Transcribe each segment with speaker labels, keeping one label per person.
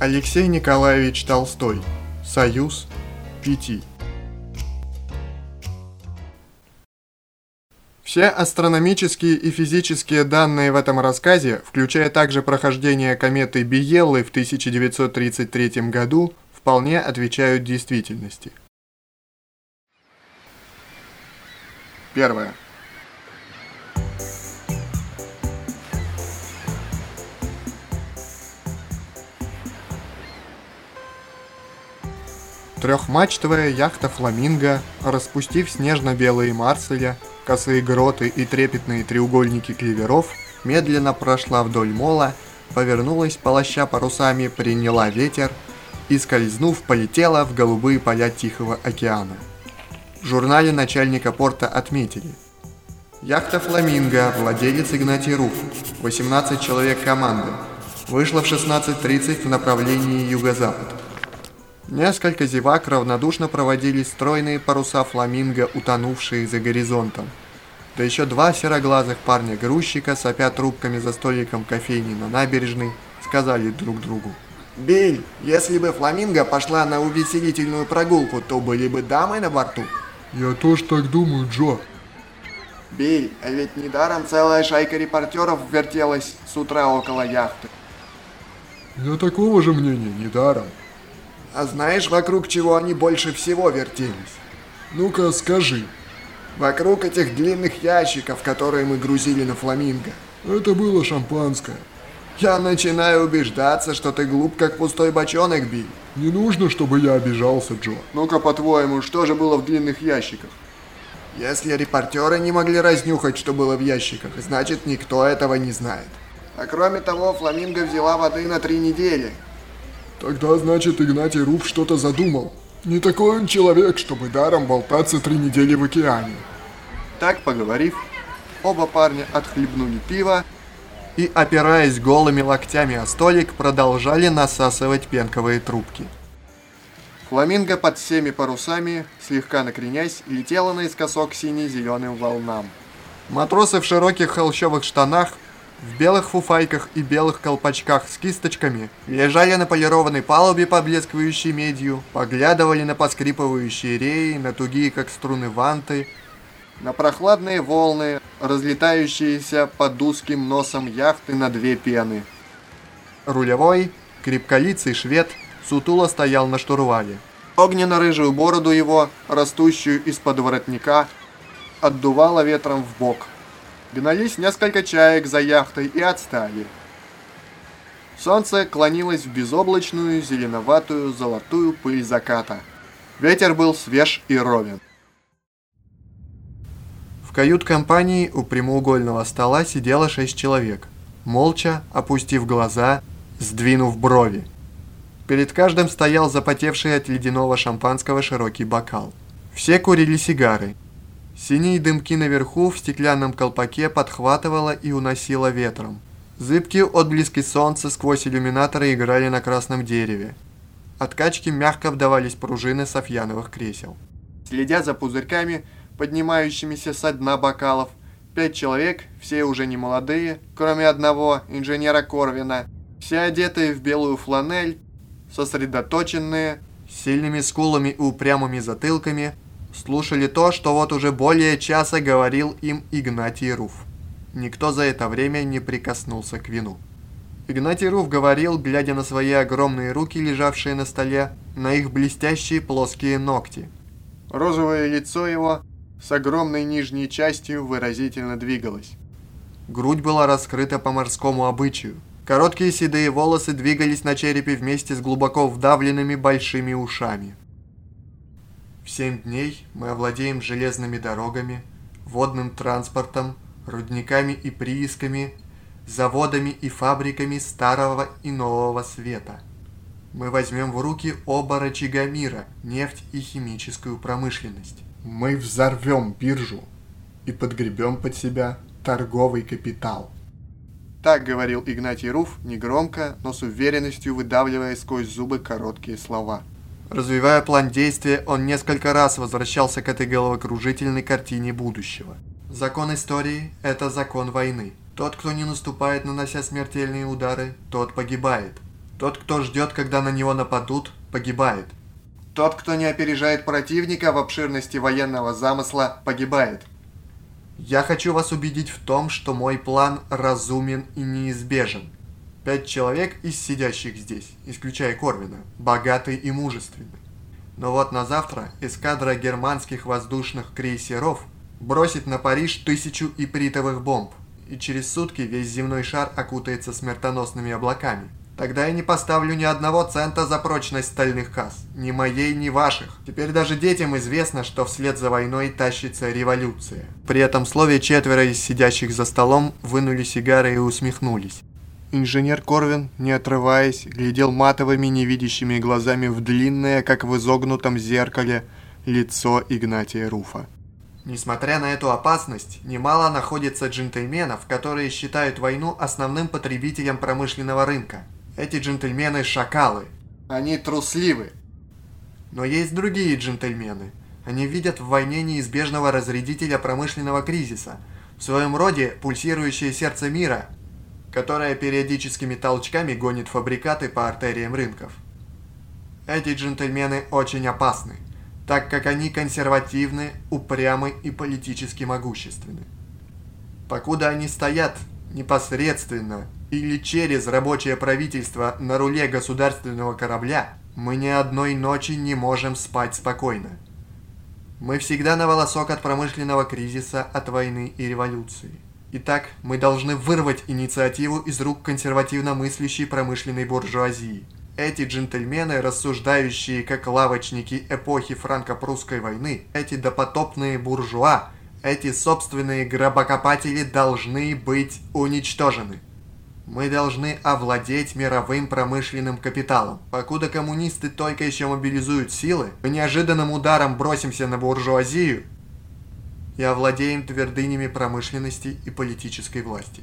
Speaker 1: Алексей Николаевич Толстой. Союз пяти. Все астрономические и физические данные в этом рассказе, включая также прохождение кометы Биеллы в 1933 году, вполне отвечают действительности. Первое. Трехмачтовая яхта «Фламинго», распустив снежно-белые марселя, косые гроты и трепетные треугольники кливеров, медленно прошла вдоль мола, повернулась, полоща парусами, приняла ветер и, скользнув, полетела в голубые поля Тихого океана. В журнале начальника порта отметили. Яхта «Фламинго», владелец Игнатий Руф, 18 человек команды, вышла в 16.30 в направлении юго-запад. Несколько зевак равнодушно проводили стройные паруса фламинго, утонувшие за горизонтом. Да еще два сероглазых парня-грузчика, сопя трубками за столиком кофейни на набережной, сказали друг другу.
Speaker 2: «Биль, если бы фламинго пошла на увеселительную прогулку, то были бы дамы на борту?»
Speaker 3: «Я тоже так думаю, Джо».
Speaker 2: «Биль, а ведь недаром целая шайка репортеров вертелась с утра около яхты».
Speaker 3: «Я такого же мнения, недаром».
Speaker 2: А знаешь, вокруг чего они больше всего вертелись?
Speaker 3: Ну-ка, скажи.
Speaker 2: Вокруг этих длинных ящиков, которые мы грузили на фламинго.
Speaker 3: Это было шампанское.
Speaker 2: Я начинаю убеждаться, что ты глуп, как пустой бочонок, Билл.
Speaker 3: Не нужно, чтобы я обижался, Джо.
Speaker 2: Ну-ка, по-твоему, что же было в длинных ящиках? Если репортеры не могли разнюхать, что было в ящиках, значит, никто этого не знает. А кроме того, фламинго взяла воды на три недели.
Speaker 3: Тогда, значит, Игнатий Руф что-то задумал. Не такой он человек, чтобы даром болтаться три недели в океане.
Speaker 1: Так поговорив, оба парня отхлебнули пиво и, опираясь голыми локтями о столик, продолжали насасывать пенковые трубки. Фламинго под всеми парусами, слегка накренясь, летела наискосок сине-зеленым волнам. Матросы в широких холщовых штанах в белых фуфайках и белых колпачках с кисточками, лежали на полированной палубе, поблескивающей медью, поглядывали на поскрипывающие реи, на тугие, как струны ванты, на прохладные волны, разлетающиеся под узким носом яхты на две пены. Рулевой, крепколицый швед, сутуло стоял на штурвале. Огненно-рыжую бороду его, растущую из-под воротника, отдувало ветром в бок – Гнались несколько чаек за яхтой и отстали. Солнце клонилось в безоблачную, зеленоватую, золотую пыль заката. Ветер был свеж и ровен. В кают-компании у прямоугольного стола сидело шесть человек, молча, опустив глаза, сдвинув брови. Перед каждым стоял запотевший от ледяного шампанского широкий бокал. Все курили сигары, Синие дымки наверху в стеклянном колпаке подхватывало и уносило ветром. Зыбкие отблески солнца сквозь иллюминаторы играли на красном дереве. От качки мягко вдавались пружины софьяновых кресел. Следя за пузырьками, поднимающимися со дна бокалов, пять человек, все уже не молодые, кроме одного, инженера Корвина, все одетые в белую фланель, сосредоточенные, с сильными скулами и упрямыми затылками – слушали то, что вот уже более часа говорил им Игнатий Руф. Никто за это время не прикоснулся к вину. Игнатий Руф говорил, глядя на свои огромные руки, лежавшие на столе, на их блестящие плоские ногти. Розовое лицо его с огромной нижней частью выразительно двигалось. Грудь была раскрыта по морскому обычаю. Короткие седые волосы двигались на черепе вместе с глубоко вдавленными большими ушами. В семь дней мы овладеем железными дорогами, водным транспортом, рудниками и приисками, заводами и фабриками старого и нового света. Мы возьмем в руки оба рычага мира, нефть и химическую промышленность. Мы взорвем биржу и подгребем под себя торговый капитал. Так говорил Игнатий Руф, негромко, но с уверенностью выдавливая сквозь зубы короткие слова. Развивая план действия, он несколько раз возвращался к этой головокружительной картине будущего. Закон истории – это закон войны. Тот, кто не наступает, нанося смертельные удары, тот погибает. Тот, кто ждет, когда на него нападут, погибает.
Speaker 2: Тот, кто не опережает противника в обширности военного замысла, погибает.
Speaker 1: Я хочу вас убедить в том, что мой план разумен и неизбежен. Пять человек из сидящих здесь, исключая Корвина, богаты и мужественны. Но вот на завтра эскадра германских воздушных крейсеров бросит на Париж тысячу ипритовых бомб, и через сутки весь земной шар окутается смертоносными облаками. Тогда я не поставлю ни одного цента за прочность стальных касс. Ни моей, ни ваших. Теперь даже детям известно, что вслед за войной тащится революция. При этом слове четверо из сидящих за столом вынули сигары и усмехнулись. Инженер Корвин, не отрываясь, глядел матовыми невидящими глазами в длинное, как в изогнутом зеркале, лицо Игнатия Руфа. Несмотря на эту опасность, немало находится джентльменов, которые считают войну основным потребителем промышленного рынка – эти джентльмены – шакалы.
Speaker 2: Они трусливы.
Speaker 1: Но есть другие джентльмены. Они видят в войне неизбежного разрядителя промышленного кризиса, в своем роде пульсирующее сердце мира, которое периодическими толчками гонит фабрикаты по артериям рынков. Эти джентльмены очень опасны, так как они консервативны, упрямы и политически могущественны. Покуда они стоят непосредственно или через рабочее правительство на руле государственного корабля, мы ни одной ночи не можем спать спокойно. Мы всегда на волосок от промышленного кризиса, от войны и революции. Итак, мы должны вырвать инициативу из рук консервативно мыслящей промышленной буржуазии. Эти джентльмены, рассуждающие как лавочники эпохи франко-прусской войны, эти допотопные буржуа, эти собственные гробокопатели должны быть уничтожены. Мы должны овладеть мировым промышленным капиталом. Покуда коммунисты только еще мобилизуют силы, мы неожиданным ударом бросимся на буржуазию и овладеем твердынями промышленности и политической власти.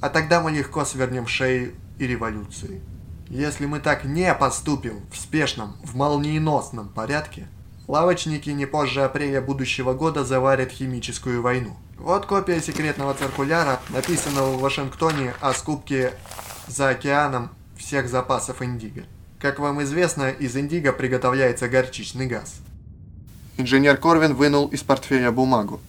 Speaker 1: А тогда мы легко свернем шею и революции. Если мы так не поступим в спешном, в молниеносном порядке, лавочники не позже апреля будущего года заварят химическую войну. Вот копия секретного циркуляра, написанного в Вашингтоне о скупке за океаном всех запасов индиго. Как вам известно, из индиго приготовляется горчичный газ.
Speaker 2: Инженер Корвин вынул из портфеля бумагу.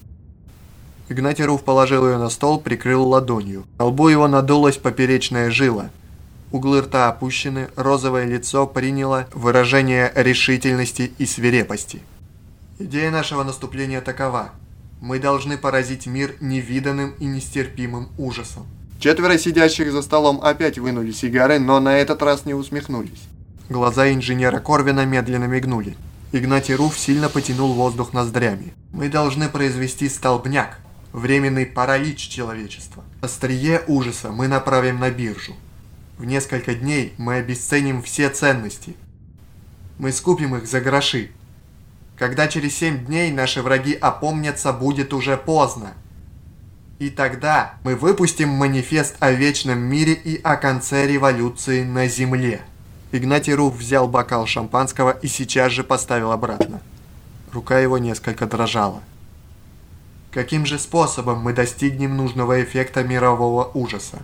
Speaker 1: Игнатий Руф положил ее на стол, прикрыл ладонью. На лбу его надулась поперечная жила. Углы рта опущены, розовое лицо приняло выражение решительности и свирепости. Идея нашего наступления такова – мы должны поразить мир невиданным и нестерпимым ужасом.
Speaker 2: Четверо сидящих за столом опять вынули сигары, но на этот раз не усмехнулись.
Speaker 1: Глаза инженера Корвина медленно мигнули. Игнатий Руф сильно потянул воздух ноздрями. Мы должны произвести столбняк, временный паралич человечества. Острие ужаса мы направим на биржу. В несколько дней мы обесценим все ценности. Мы скупим их за гроши, когда через семь дней наши враги опомнятся, будет уже поздно. И тогда мы выпустим манифест о вечном мире и о конце революции на Земле. Игнатий Руф взял бокал шампанского и сейчас же поставил обратно. Рука его несколько дрожала. Каким же способом мы достигнем нужного эффекта мирового ужаса?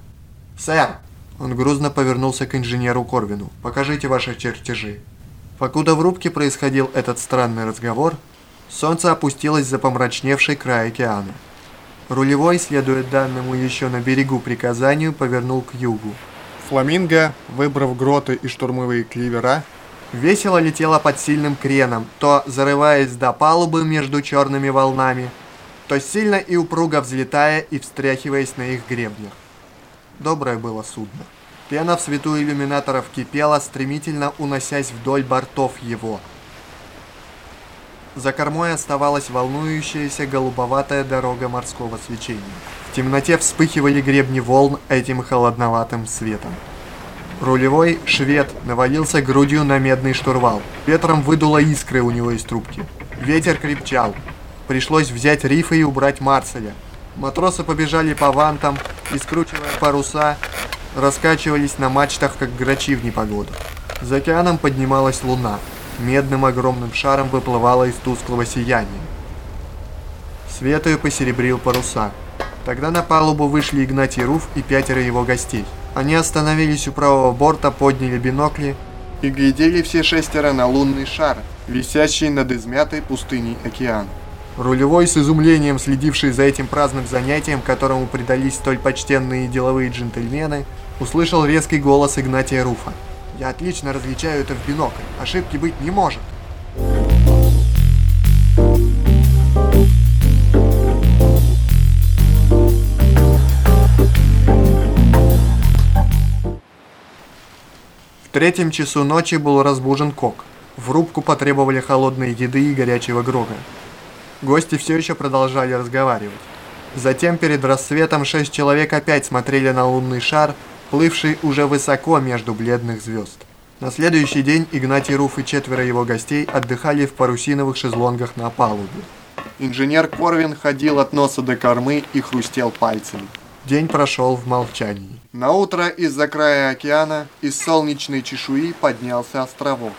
Speaker 1: Сэр! Он грузно повернулся к инженеру Корвину. Покажите ваши чертежи. Покуда в рубке происходил этот странный разговор, солнце опустилось за помрачневший край океана. Рулевой, следуя данному еще на берегу приказанию, повернул к югу. Фламинго, выбрав гроты и штурмовые кливера, весело летела под сильным креном, то зарываясь до палубы между черными волнами, то сильно и упруго взлетая и встряхиваясь на их гребнях. Доброе было судно. Пена в свету иллюминаторов кипела, стремительно уносясь вдоль бортов его. За кормой оставалась волнующаяся голубоватая дорога морского свечения. В темноте вспыхивали гребни волн этим холодноватым светом. Рулевой швед навалился грудью на медный штурвал. Ветром выдуло искры у него из трубки. Ветер крепчал. Пришлось взять рифы и убрать Марселя. Матросы побежали по вантам и, скручивая паруса, раскачивались на мачтах, как грачи в непогоду. За океаном поднималась луна, медным огромным шаром выплывала из тусклого сияния. Свет ее посеребрил паруса. Тогда на палубу вышли Игнатий Руф и пятеро его гостей – Они остановились у правого борта, подняли бинокли
Speaker 2: и глядели все шестеро на лунный шар, висящий над измятой пустыней океан.
Speaker 1: Рулевой, с изумлением следивший за этим праздным занятием, которому предались столь почтенные деловые джентльмены, услышал резкий голос Игнатия Руфа. «Я отлично различаю это в бинокль. Ошибки быть не может». В третьем часу ночи был разбужен Кок. В рубку потребовали холодной еды и горячего грога. Гости все еще продолжали разговаривать. Затем перед рассветом шесть человек опять смотрели на лунный шар, плывший уже высоко между бледных звезд. На следующий день Игнатий Руф и четверо его гостей отдыхали в парусиновых шезлонгах на палубе.
Speaker 2: Инженер Корвин ходил от носа до кормы и хрустел пальцами.
Speaker 1: День прошел в молчании.
Speaker 2: На утро из-за края океана из солнечной чешуи поднялся островок.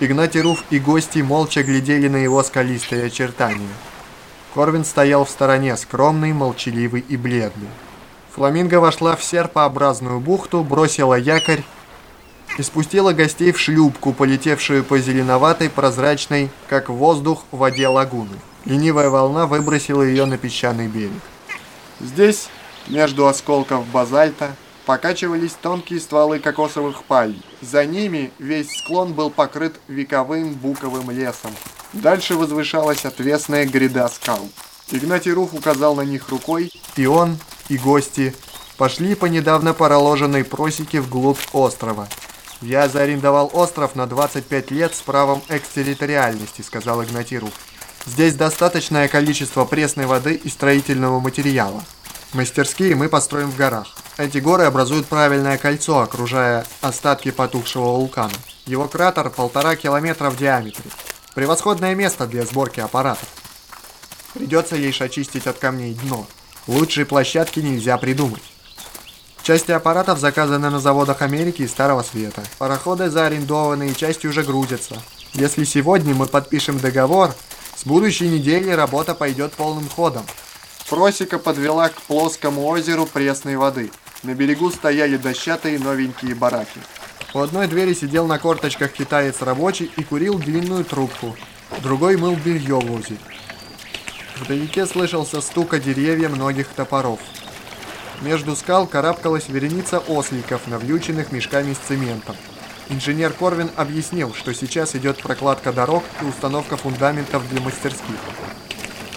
Speaker 1: Игнатий Руф и гости молча глядели на его скалистые очертания. Корвин стоял в стороне, скромный, молчаливый и бледный. Фламинго вошла в серпообразную бухту, бросила якорь и спустила гостей в шлюпку, полетевшую по зеленоватой, прозрачной, как воздух, в воде лагуны. Ленивая волна выбросила ее на песчаный берег.
Speaker 2: Здесь, между осколков базальта, покачивались тонкие стволы кокосовых пальм. За ними весь склон был покрыт вековым буковым лесом. Дальше возвышалась отвесная гряда скал. Игнатий Руф указал на них рукой,
Speaker 1: и он, и гости пошли по недавно проложенной просеке вглубь острова. «Я заарендовал остров на 25 лет с правом экстерриториальности», — сказал Игнатий Руф. «Здесь достаточное количество пресной воды и строительного материала. Мастерские мы построим в горах. Эти горы образуют правильное кольцо, окружая остатки потухшего вулкана. Его кратер полтора километра в диаметре. Превосходное место для сборки аппаратов. Придется лишь очистить от камней дно. Лучшей площадки нельзя придумать. Части аппаратов заказаны на заводах Америки и Старого Света. Пароходы заарендованы и части уже грузятся. Если сегодня мы подпишем договор, с будущей недели работа пойдет полным ходом.
Speaker 2: Просека подвела к плоскому озеру пресной воды. На берегу стояли дощатые новенькие бараки.
Speaker 1: У одной двери сидел на корточках китаец рабочий и курил длинную трубку. Другой мыл белье в озере. Вдалеке слышался стук деревья многих топоров. Между скал карабкалась вереница осликов, навьюченных мешками с цементом. Инженер Корвин объяснил, что сейчас идет прокладка дорог и установка фундаментов для мастерских.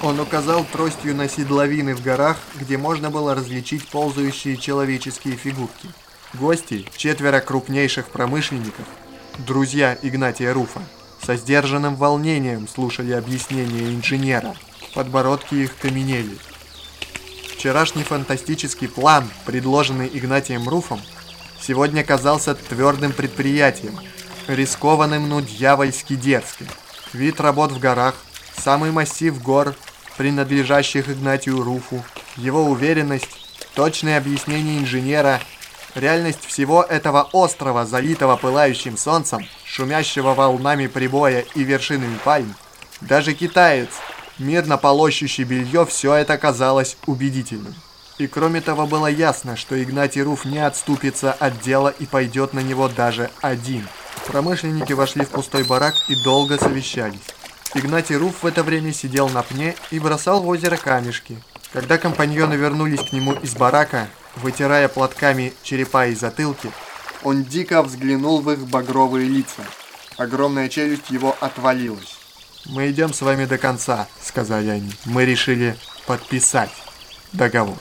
Speaker 1: Он указал тростью на седловины в горах, где можно было различить ползающие человеческие фигурки. Гости, четверо крупнейших промышленников, друзья Игнатия Руфа, со сдержанным волнением слушали объяснения инженера. Подбородки их каменели. Вчерашний фантастический план, предложенный Игнатием Руфом, сегодня казался твердым предприятием, рискованным, но дьявольски дерзким. Вид работ в горах, самый массив гор – принадлежащих Игнатию Руфу, его уверенность, точное объяснение инженера, реальность всего этого острова, залитого пылающим солнцем, шумящего волнами прибоя и вершинами пальм, даже китаец, мирно полощущий белье, все это казалось убедительным. И кроме того было ясно, что Игнатий Руф не отступится от дела и пойдет на него даже один. Промышленники вошли в пустой барак и долго совещались. Игнатий Руф в это время сидел на пне и бросал в озеро камешки. Когда компаньоны вернулись к нему из барака, вытирая платками черепа и затылки,
Speaker 2: он дико взглянул в их багровые лица. Огромная челюсть его отвалилась.
Speaker 1: «Мы идем с вами до конца», — сказали они. «Мы решили подписать договор».